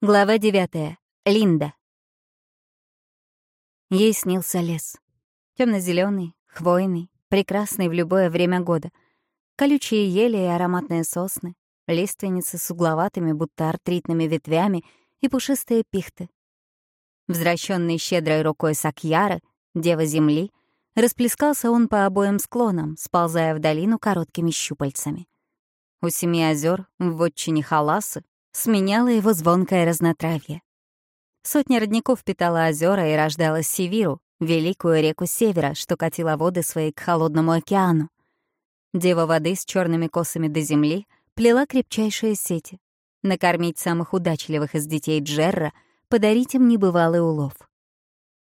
Глава девятая. Линда. Ей снился лес. темно зеленый хвойный, прекрасный в любое время года. Колючие ели и ароматные сосны, лиственницы с угловатыми, будто артритными ветвями и пушистые пихты. Взращенный щедрой рукой Сакьяры, дева земли, расплескался он по обоим склонам, сползая в долину короткими щупальцами. У семи озер в вотчине Халасы сменяло его звонкое разнотравье. Сотня родников питала озера и рождала Севиру, великую реку севера, что катила воды свои к холодному океану. Дева воды с черными косами до земли плела крепчайшие сети. Накормить самых удачливых из детей Джерра, подарить им небывалый улов.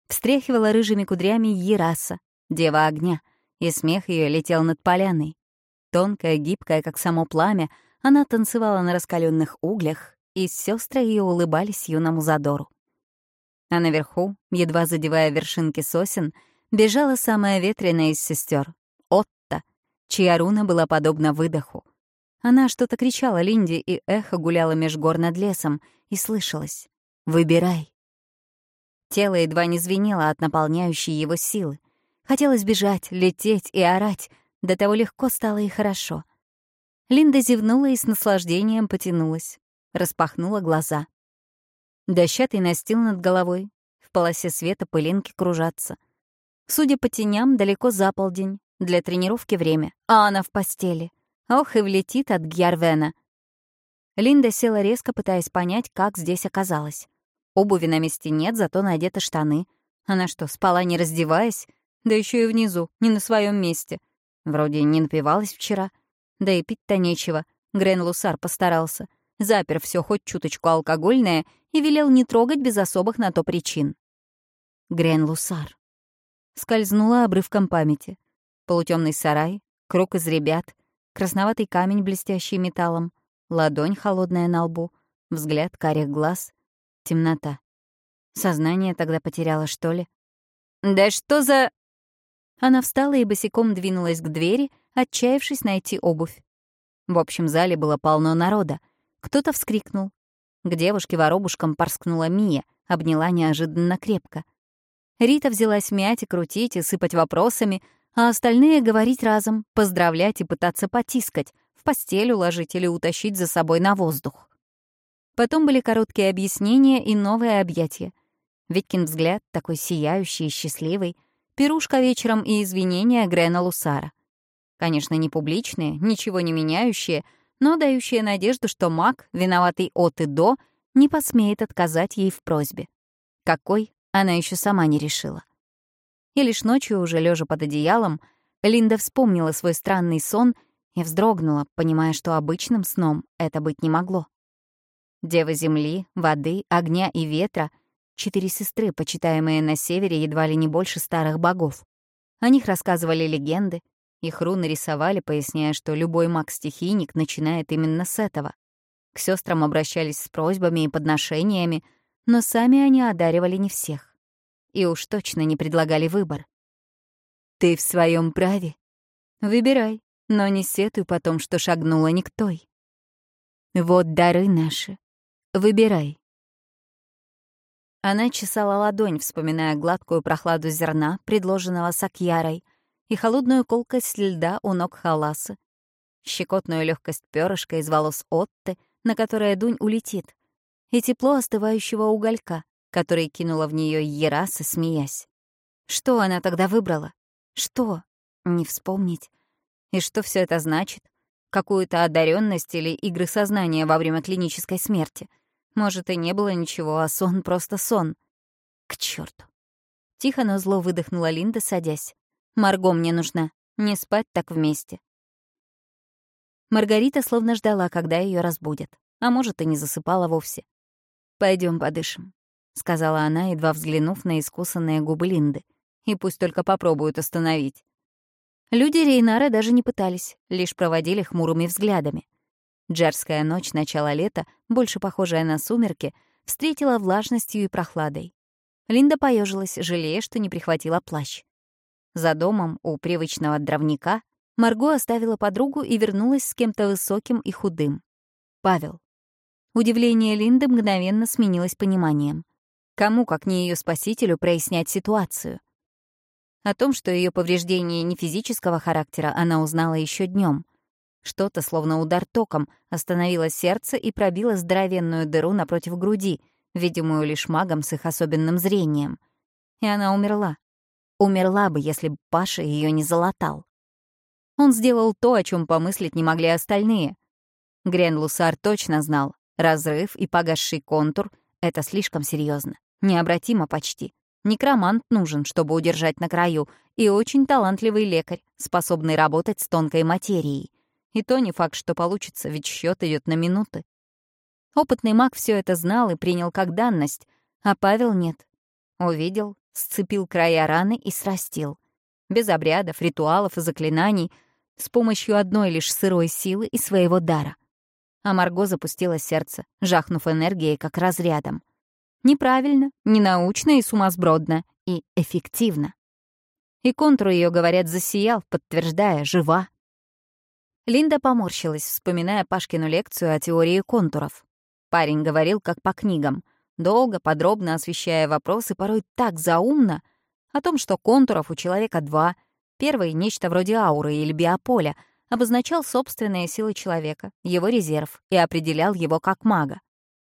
Встряхивала рыжими кудрями Ераса, дева огня, и смех ее летел над поляной. Тонкая, гибкая, как само пламя, она танцевала на раскаленных углях, и сестры ее улыбались юному задору. А наверху, едва задевая вершинки сосен, бежала самая ветреная из сестер Отта, чья руна была подобна выдоху. Она что-то кричала Линде, и эхо гуляло меж гор над лесом, и слышалось «Выбирай». Тело едва не звенело от наполняющей его силы. Хотелось бежать, лететь и орать, до того легко стало и хорошо — Линда зевнула и с наслаждением потянулась. Распахнула глаза. Дощатый настил над головой. В полосе света пылинки кружатся. Судя по теням, далеко за полдень. Для тренировки время. А она в постели. Ох, и влетит от Гьярвена. Линда села резко, пытаясь понять, как здесь оказалась. Обуви на месте нет, зато надеты штаны. Она что, спала не раздеваясь? Да еще и внизу, не на своем месте. Вроде не напивалась вчера. Да и пить-то нечего. Грен Лусар постарался. Запер все хоть чуточку алкогольное и велел не трогать без особых на то причин. Грен Лусар. Скользнула обрывком памяти. Полутемный сарай, круг из ребят, красноватый камень, блестящий металлом, ладонь холодная на лбу, взгляд карих глаз, темнота. Сознание тогда потеряла, что ли? «Да что за...» Она встала и босиком двинулась к двери, отчаявшись найти обувь. В общем зале было полно народа. Кто-то вскрикнул. К девушке-воробушкам порскнула Мия, обняла неожиданно крепко. Рита взялась мять и крутить, и сыпать вопросами, а остальные говорить разом, поздравлять и пытаться потискать, в постель уложить или утащить за собой на воздух. Потом были короткие объяснения и новые объятия. Виткин взгляд, такой сияющий и счастливый, пирушка вечером и извинения Грена Лусара. Конечно, не публичные, ничего не меняющие, но дающие надежду, что маг, виноватый от и до, не посмеет отказать ей в просьбе. Какой, она еще сама не решила. И лишь ночью, уже лежа под одеялом, Линда вспомнила свой странный сон и вздрогнула, понимая, что обычным сном это быть не могло. Девы земли, воды, огня и ветра — четыре сестры, почитаемые на севере едва ли не больше старых богов. О них рассказывали легенды, их руны рисовали, поясняя, что любой маг-стихийник начинает именно с этого. К сестрам обращались с просьбами и подношениями, но сами они одаривали не всех. И уж точно не предлагали выбор. «Ты в своем праве. Выбирай, но не сетуй потом, что шагнула не. Вот дары наши. Выбирай». Она чесала ладонь, вспоминая гладкую прохладу зерна, предложенного Сакьярой — и холодную колкость льда у ног халаса, щекотную легкость перышка из волос Отты, на которое Дунь улетит, и тепло остывающего уголька, который кинула в нее Ераса, смеясь. Что она тогда выбрала? Что? Не вспомнить. И что все это значит? Какую-то одаренность или игры сознания во время клинической смерти? Может, и не было ничего, а сон просто сон. К черту! Тихо, но зло выдохнула Линда, садясь. Марго мне нужна. Не спать так вместе. Маргарита словно ждала, когда ее разбудят. А может, и не засыпала вовсе. Пойдем подышим», — сказала она, едва взглянув на искусанные губы Линды. «И пусть только попробуют остановить». Люди Рейнара даже не пытались, лишь проводили хмурыми взглядами. Джарская ночь начала лета, больше похожая на сумерки, встретила влажностью и прохладой. Линда поежилась, жалея, что не прихватила плащ. За домом у привычного дровника Марго оставила подругу и вернулась с кем-то высоким и худым. Павел. Удивление Линды мгновенно сменилось пониманием. Кому, как не ее спасителю, прояснять ситуацию? О том, что ее повреждение не физического характера, она узнала еще днем. Что-то, словно удар током, остановило сердце и пробило здоровенную дыру напротив груди, видимую лишь магом с их особенным зрением. И она умерла. Умерла бы, если бы Паша ее не залатал. Он сделал то, о чем помыслить не могли остальные. Грен Лусар точно знал, разрыв и погасший контур — это слишком серьезно. Необратимо почти. Некромант нужен, чтобы удержать на краю, и очень талантливый лекарь, способный работать с тонкой материей. И то не факт, что получится, ведь счет идет на минуты. Опытный маг все это знал и принял как данность, а Павел нет. Увидел, сцепил края раны и срастил. Без обрядов, ритуалов и заклинаний, с помощью одной лишь сырой силы и своего дара. А Марго запустила сердце, жахнув энергией как разрядом. Неправильно, ненаучно и сумасбродно, и эффективно. И контур ее, говорят, засиял, подтверждая, жива. Линда поморщилась, вспоминая Пашкину лекцию о теории контуров. Парень говорил, как по книгам, долго, подробно освещая вопросы, порой так заумно, о том, что контуров у человека два. Первый — нечто вроде ауры или биополя, обозначал собственные силы человека, его резерв, и определял его как мага.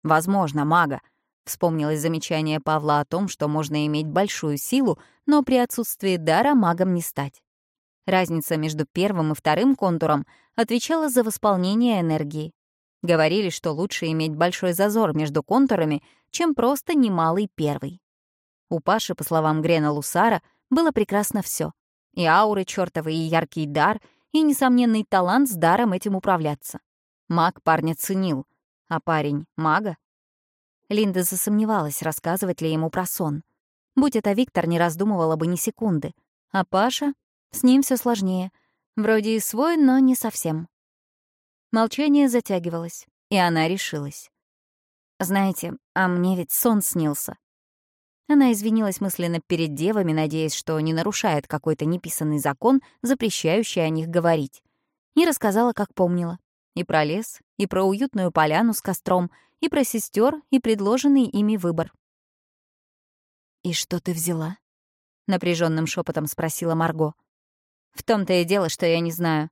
Возможно, мага, Вспомнилось замечание Павла о том, что можно иметь большую силу, но при отсутствии дара магом не стать. Разница между первым и вторым контуром отвечала за восполнение энергии. Говорили, что лучше иметь большой зазор между контурами, чем просто немалый первый. У Паши, по словам Грена Лусара, было прекрасно все: И ауры чертовы, и яркий дар, и несомненный талант с даром этим управляться. Маг парня ценил, а парень — мага Линда засомневалась, рассказывать ли ему про сон. Будь это Виктор, не раздумывала бы ни секунды. А Паша? С ним все сложнее. Вроде и свой, но не совсем. Молчание затягивалось, и она решилась. «Знаете, а мне ведь сон снился». Она извинилась мысленно перед девами, надеясь, что не нарушает какой-то неписанный закон, запрещающий о них говорить. И рассказала, как помнила. И про лес, и про уютную поляну с костром, и про сестер, и предложенный ими выбор. «И что ты взяла?» — напряженным шепотом спросила Марго. «В том-то и дело, что я не знаю.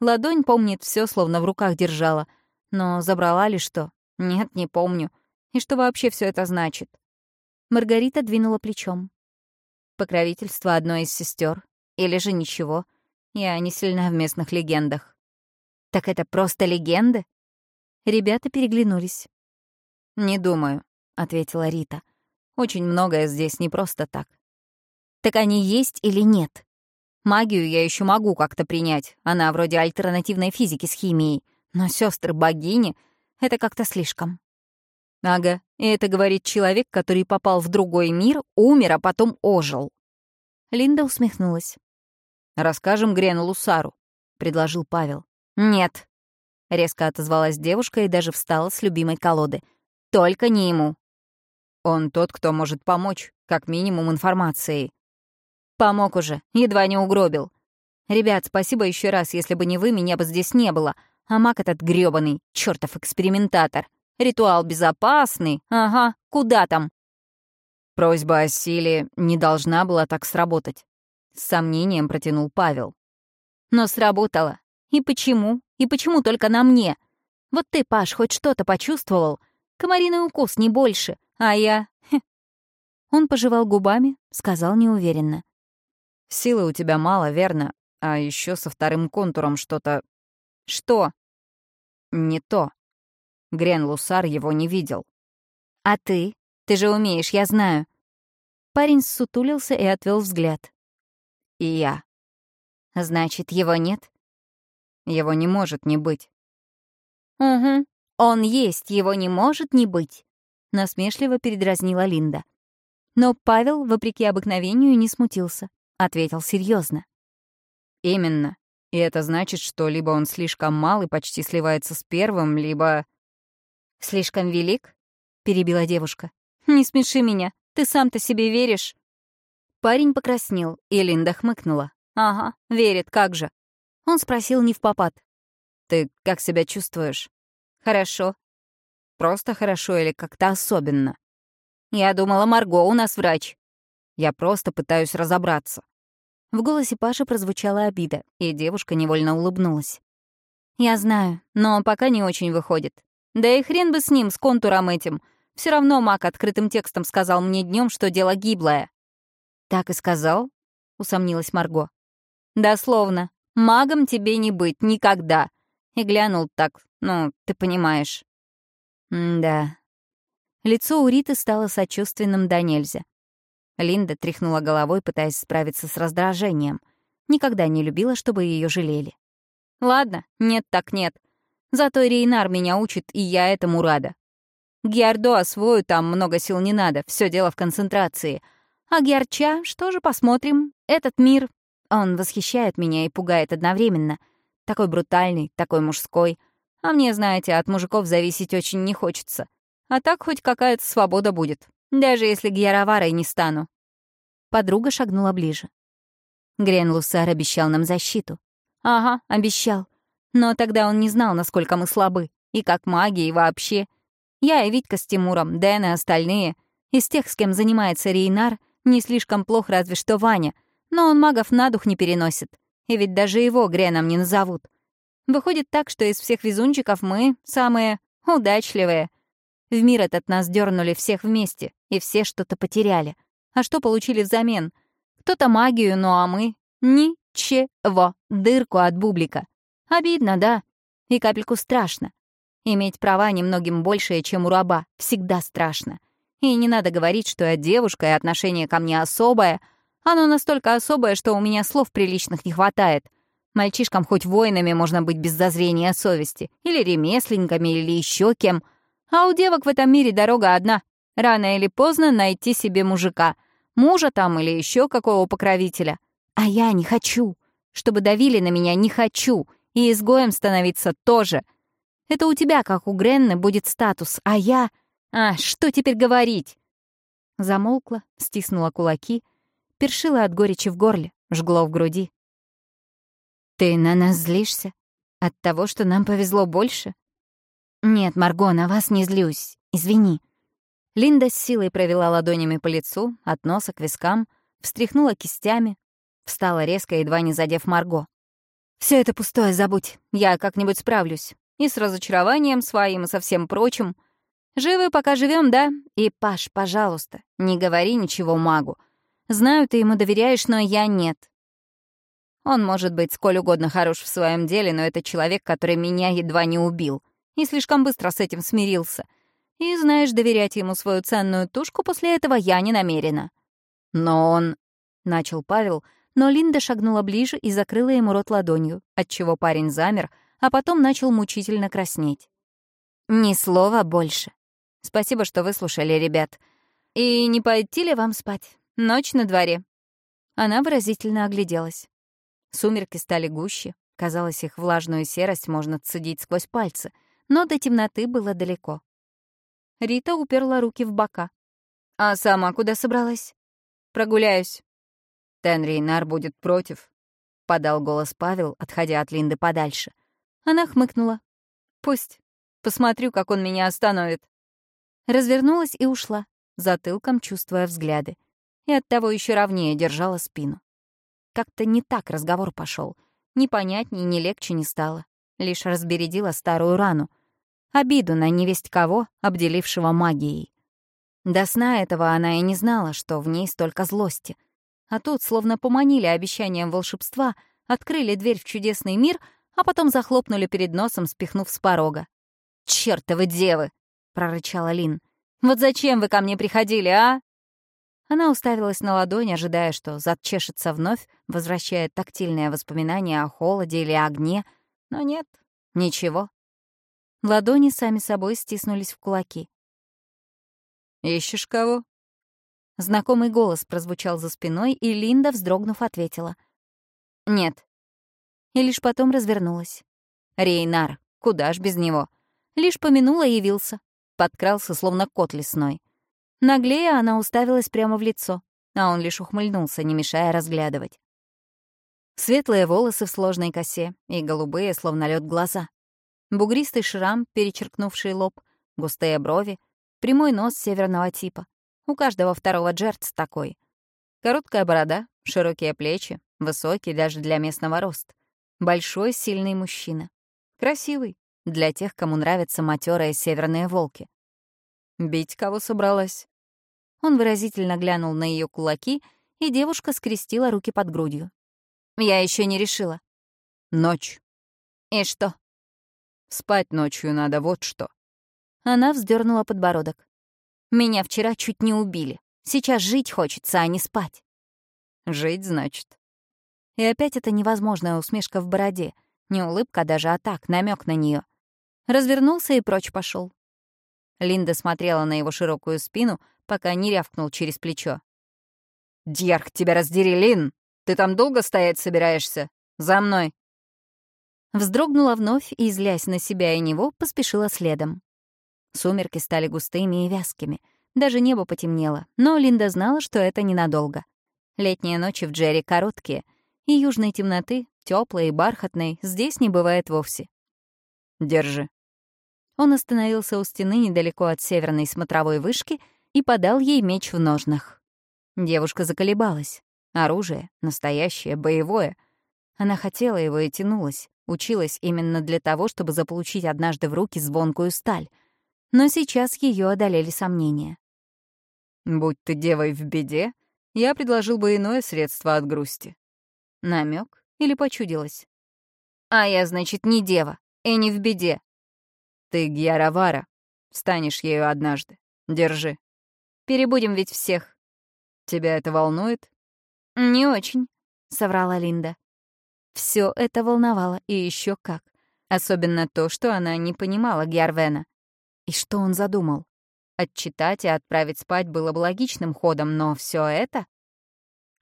Ладонь помнит все, словно в руках держала. Но забрала ли что? Нет, не помню. И что вообще все это значит?» Маргарита двинула плечом. Покровительство одной из сестер, Или же ничего. Я не сильна в местных легендах. «Так это просто легенды?» Ребята переглянулись. «Не думаю», — ответила Рита. «Очень многое здесь не просто так». «Так они есть или нет?» «Магию я еще могу как-то принять. Она вроде альтернативной физики с химией. Но сестры богини — это как-то слишком». «Ага, и это говорит человек, который попал в другой мир, умер, а потом ожил». Линда усмехнулась. «Расскажем Грену Лусару», — предложил Павел. «Нет», — резко отозвалась девушка и даже встала с любимой колоды. «Только не ему». «Он тот, кто может помочь, как минимум информацией». «Помог уже, едва не угробил. Ребят, спасибо еще раз, если бы не вы, меня бы здесь не было. А маг этот грёбаный, чертов экспериментатор. Ритуал безопасный, ага, куда там?» Просьба о силе не должна была так сработать. С сомнением протянул Павел. Но сработало. И почему? И почему только на мне? Вот ты, Паш, хоть что-то почувствовал? Комариный укус, не больше. А я... Хе. Он пожевал губами, сказал неуверенно. «Силы у тебя мало, верно? А еще со вторым контуром что-то...» «Что?» «Не то. Грен Лусар его не видел». «А ты? Ты же умеешь, я знаю». Парень ссутулился и отвел взгляд. «И я». «Значит, его нет?» Его не может не быть. «Угу, он есть, его не может не быть», — насмешливо передразнила Линда. Но Павел, вопреки обыкновению, не смутился. Ответил серьезно. «Именно. И это значит, что либо он слишком мал и почти сливается с первым, либо...» «Слишком велик?» — перебила девушка. «Не смеши меня. Ты сам-то себе веришь?» Парень покраснел, и Линда хмыкнула. «Ага, верит, как же. Он спросил не в попад. «Ты как себя чувствуешь?» «Хорошо». Просто хорошо или как-то особенно? Я думала, Марго у нас врач. Я просто пытаюсь разобраться. В голосе Паши прозвучала обида, и девушка невольно улыбнулась. «Я знаю, но пока не очень выходит. Да и хрен бы с ним, с контуром этим. Все равно маг открытым текстом сказал мне днем, что дело гиблое». «Так и сказал?» — усомнилась Марго. «Дословно. Магом тебе не быть никогда». И глянул так, ну, ты понимаешь. М да. Лицо у Риты стало сочувственным до нельзя. Линда тряхнула головой, пытаясь справиться с раздражением. Никогда не любила, чтобы ее жалели. Ладно, нет так нет. Зато Рейнар меня учит, и я этому рада. Гиардо освою там много сил не надо, все дело в концентрации. А Гиарча, что же, посмотрим. Этот мир, он восхищает меня и пугает одновременно. Такой брутальный, такой мужской. А мне, знаете, от мужиков зависеть очень не хочется. А так хоть какая-то свобода будет, даже если Гьяроварой не стану. Подруга шагнула ближе. Грен Лусар обещал нам защиту. Ага, обещал. Но тогда он не знал, насколько мы слабы. И как маги, и вообще. Я и Витька с Тимуром, Дэн и остальные. Из тех, с кем занимается Рейнар, не слишком плох разве что Ваня. Но он магов на дух не переносит. И ведь даже его Греном не назовут. Выходит так, что из всех везунчиков мы самые удачливые. В мир этот нас дернули всех вместе, и все что-то потеряли. А что получили взамен? Кто-то магию, ну а мы — ничего, дырку от бублика. Обидно, да? И капельку страшно. Иметь права немногим большее, чем у раба, всегда страшно. И не надо говорить, что я девушка, и отношение ко мне особое. Оно настолько особое, что у меня слов приличных не хватает. Мальчишкам хоть воинами можно быть без зазрения совести, или ремесленниками, или еще кем. А у девок в этом мире дорога одна — рано или поздно найти себе мужика — Мужа там или еще какого покровителя. А я не хочу. Чтобы давили на меня, не хочу. И изгоем становиться тоже. Это у тебя, как у Гренны, будет статус, а я... А, что теперь говорить?» Замолкла, стиснула кулаки, першила от горечи в горле, жгло в груди. «Ты на нас злишься? От того, что нам повезло больше?» «Нет, Марго, на вас не злюсь. Извини. Линда с силой провела ладонями по лицу, от носа к вискам, встряхнула кистями, встала резко, едва не задев Марго. Все это пустое забудь, я как-нибудь справлюсь. И с разочарованием своим, и со всем прочим. Живы, пока живем, да? И, Паш, пожалуйста, не говори ничего магу. Знаю, ты ему доверяешь, но я нет. Он может быть сколь угодно хорош в своем деле, но это человек, который меня едва не убил. И слишком быстро с этим смирился — и, знаешь, доверять ему свою ценную тушку после этого я не намерена. Но он... Начал Павел, но Линда шагнула ближе и закрыла ему рот ладонью, отчего парень замер, а потом начал мучительно краснеть. «Ни слова больше. Спасибо, что выслушали, ребят. И не пойти ли вам спать? Ночь на дворе». Она выразительно огляделась. Сумерки стали гуще, казалось, их влажную серость можно цедить сквозь пальцы, но до темноты было далеко. Рита уперла руки в бока. «А сама куда собралась?» «Прогуляюсь». «Тенри Нар будет против», — подал голос Павел, отходя от Линды подальше. Она хмыкнула. «Пусть. Посмотрю, как он меня остановит». Развернулась и ушла, затылком чувствуя взгляды. И оттого еще ровнее держала спину. Как-то не так разговор пошел. Ни понятней, ни легче не стало. Лишь разбередила старую рану — Обиду на невесть кого, обделившего магией. До сна этого она и не знала, что в ней столько злости. А тут, словно поманили обещанием волшебства, открыли дверь в чудесный мир, а потом захлопнули перед носом, спихнув с порога. «Чёртовы девы!» — прорычала Лин. «Вот зачем вы ко мне приходили, а?» Она уставилась на ладонь, ожидая, что зад чешется вновь, возвращая тактильные воспоминания о холоде или огне, но нет, ничего. Ладони сами собой стиснулись в кулаки. «Ищешь кого?» Знакомый голос прозвучал за спиной, и Линда, вздрогнув, ответила. «Нет». И лишь потом развернулась. Рейнар, куда ж без него. Лишь помянула явился. Подкрался, словно кот лесной. Наглея она уставилась прямо в лицо, а он лишь ухмыльнулся, не мешая разглядывать. Светлые волосы в сложной косе и голубые, словно лед глаза. Бугристый шрам, перечеркнувший лоб, густые брови, прямой нос северного типа. У каждого второго джерц такой. Короткая борода, широкие плечи, высокий даже для местного рост. Большой, сильный мужчина. Красивый, для тех, кому нравятся матерые северные волки. «Бить кого собралась?» Он выразительно глянул на ее кулаки, и девушка скрестила руки под грудью. «Я еще не решила». «Ночь». «И что?» «Спать ночью надо, вот что». Она вздернула подбородок. «Меня вчера чуть не убили. Сейчас жить хочется, а не спать». «Жить, значит?» И опять эта невозможная усмешка в бороде. Не улыбка даже, а так, намек на нее. Развернулся и прочь пошел. Линда смотрела на его широкую спину, пока не рявкнул через плечо. «Дьярх, тебя раздери, Лин! Ты там долго стоять собираешься? За мной!» Вздрогнула вновь и, злясь на себя и него, поспешила следом. Сумерки стали густыми и вязкими. Даже небо потемнело, но Линда знала, что это ненадолго. Летние ночи в Джерри короткие, и южной темноты, теплой и бархатной, здесь не бывает вовсе. «Держи». Он остановился у стены недалеко от северной смотровой вышки и подал ей меч в ножнах. Девушка заколебалась. Оружие, настоящее, боевое. Она хотела его и тянулась, училась именно для того, чтобы заполучить однажды в руки звонкую сталь. Но сейчас ее одолели сомнения. «Будь ты девой в беде, я предложил бы иное средство от грусти». Намек или почудилась? «А я, значит, не дева и не в беде». «Ты Гьяравара. Станешь ею однажды. Держи». «Перебудем ведь всех». «Тебя это волнует?» «Не очень», — соврала Линда. Все это волновало, и еще как. Особенно то, что она не понимала Гьярвена. И что он задумал? Отчитать и отправить спать было бы логичным ходом, но все это...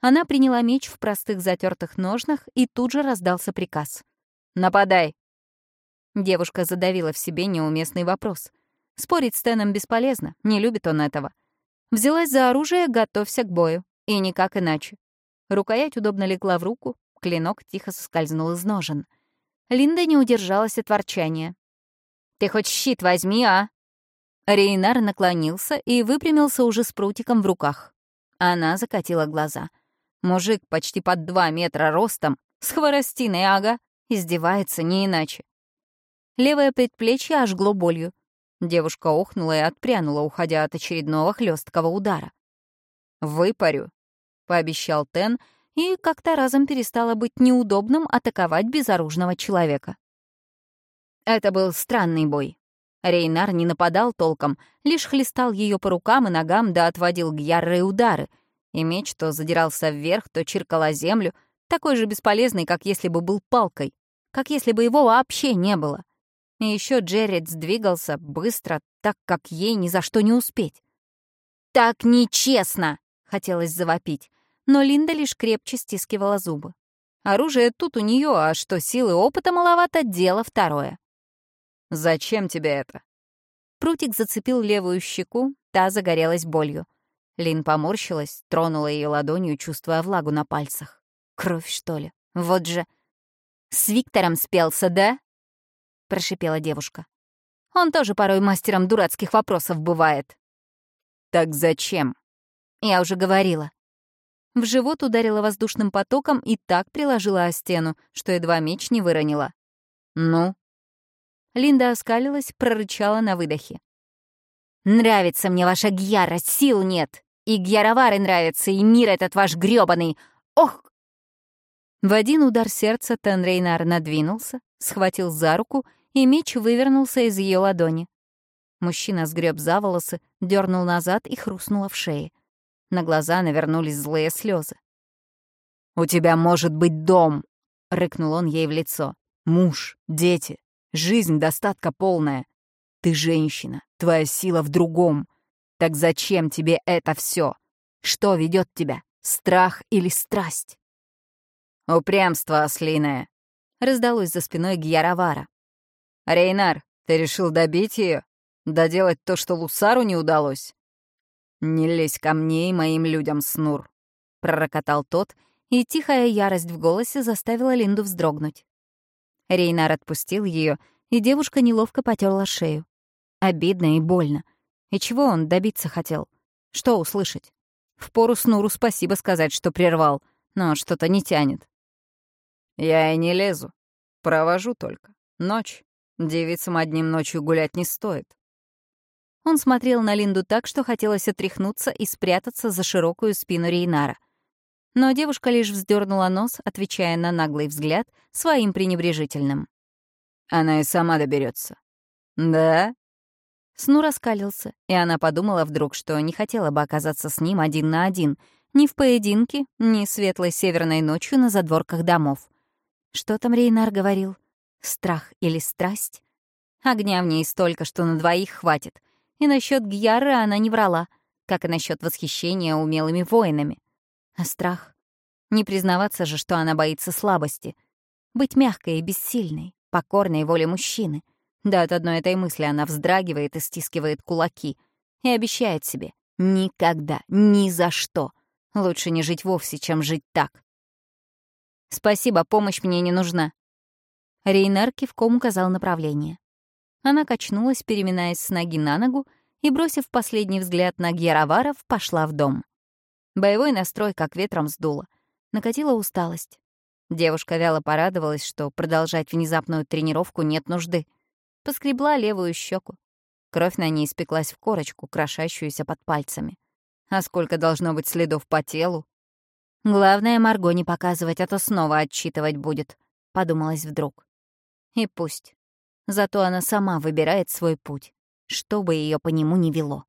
Она приняла меч в простых затертых ножнах, и тут же раздался приказ. «Нападай!» Девушка задавила в себе неуместный вопрос. Спорить с Теном бесполезно, не любит он этого. Взялась за оружие, готовься к бою. И никак иначе. Рукоять удобно легла в руку, клинок тихо соскользнул из ножен. Линда не удержалась от ворчания. «Ты хоть щит возьми, а?» Рейнар наклонился и выпрямился уже с прутиком в руках. Она закатила глаза. Мужик почти под два метра ростом, с хворостиной, ага, издевается не иначе. Левое предплечье ожгло болью. Девушка охнула и отпрянула, уходя от очередного хлесткого удара. «Выпарю», — пообещал Тен, и как-то разом перестало быть неудобным атаковать безоружного человека. Это был странный бой. Рейнар не нападал толком, лишь хлестал ее по рукам и ногам да отводил гьяррые удары — и меч то задирался вверх, то чиркал землю, такой же бесполезный, как если бы был палкой, как если бы его вообще не было. И еще Джеррид сдвигался быстро, так как ей ни за что не успеть. «Так нечестно!» — хотелось завопить, но Линда лишь крепче стискивала зубы. Оружие тут у нее, а что силы опыта маловато, дело второе. «Зачем тебе это?» Прутик зацепил левую щеку, та загорелась болью. Лин поморщилась, тронула ее ладонью, чувствуя влагу на пальцах. Кровь, что ли? Вот же... «С Виктором спелся, да?» — прошипела девушка. «Он тоже порой мастером дурацких вопросов бывает». «Так зачем?» «Я уже говорила». В живот ударила воздушным потоком и так приложила о стену, что едва меч не выронила. «Ну?» Линда оскалилась, прорычала на выдохе. «Нравится мне ваша гьярость, сил нет!» И Гьяровары нравятся, и мир этот ваш грёбаный. Ох!» В один удар сердца Тенрейнар надвинулся, схватил за руку, и меч вывернулся из ее ладони. Мужчина сгреб за волосы, дернул назад и хрустнуло в шее. На глаза навернулись злые слезы. «У тебя может быть дом!» — рыкнул он ей в лицо. «Муж, дети, жизнь достатка полная. Ты женщина, твоя сила в другом. Так зачем тебе это все? Что ведет тебя, страх или страсть? Упрямство ослиное. Раздалось за спиной Гьяровара. Рейнар, ты решил добить ее? Доделать то, что Лусару не удалось? Не лезь ко мне и моим людям, Снур. Пророкотал тот, и тихая ярость в голосе заставила Линду вздрогнуть. Рейнар отпустил ее, и девушка неловко потерла шею. Обидно и больно. И чего он добиться хотел? Что услышать? Впору Снуру спасибо сказать, что прервал, но что-то не тянет. Я и не лезу. Провожу только. Ночь. Девицам одним ночью гулять не стоит. Он смотрел на Линду так, что хотелось отряхнуться и спрятаться за широкую спину Рейнара. Но девушка лишь вздернула нос, отвечая на наглый взгляд своим пренебрежительным. Она и сама доберется. Да? Сну раскалился, и она подумала вдруг, что не хотела бы оказаться с ним один на один, ни в поединке, ни светлой северной ночью на задворках домов. Что там Рейнар говорил? Страх или страсть? Огня в ней столько, что на двоих хватит. И насчет Гьяры она не врала, как и насчет восхищения умелыми воинами. А страх? Не признаваться же, что она боится слабости. Быть мягкой и бессильной, покорной воле мужчины — да от одной этой мысли она вздрагивает и стискивает кулаки. И обещает себе «никогда, ни за что». Лучше не жить вовсе, чем жить так. «Спасибо, помощь мне не нужна». Рейнар кивком указал направление. Она качнулась, переминаясь с ноги на ногу, и, бросив последний взгляд на Гьяроваров, пошла в дом. Боевой настрой как ветром сдуло. Накатила усталость. Девушка вяло порадовалась, что продолжать внезапную тренировку нет нужды — Поскребла левую щеку. Кровь на ней испеклась в корочку, крошащуюся под пальцами. А сколько должно быть следов по телу? Главное, Марго не показывать, а то снова отчитывать будет, — подумалась вдруг. И пусть. Зато она сама выбирает свой путь, что бы ее по нему ни вело.